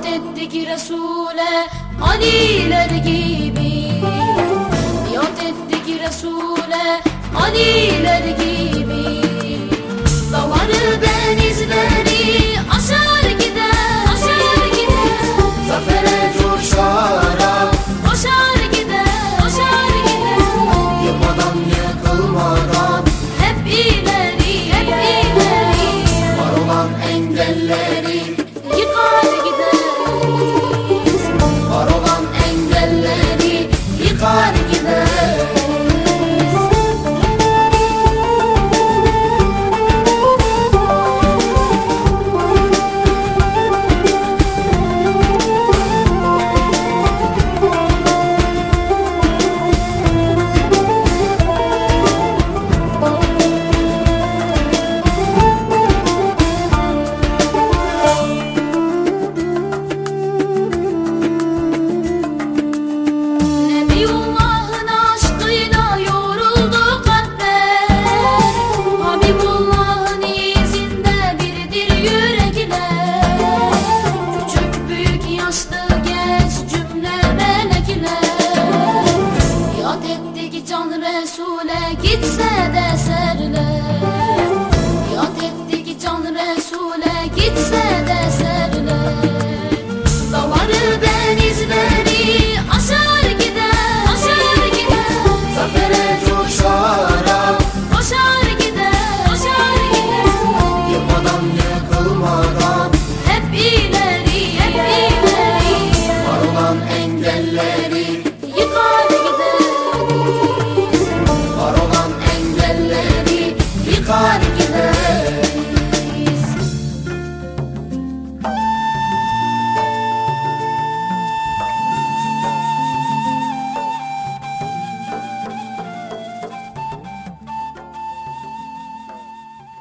itaat ettik Resul'e Aniler gibi. Biat ettik Resul'e Aniler gibi. Davarı denizleri aşar gider Aşar gider. Zafere coşarak Koşar gider Koşar gider. Yılmadan yıkılmadan Hep ileri Hep ileri. Var olan engelleri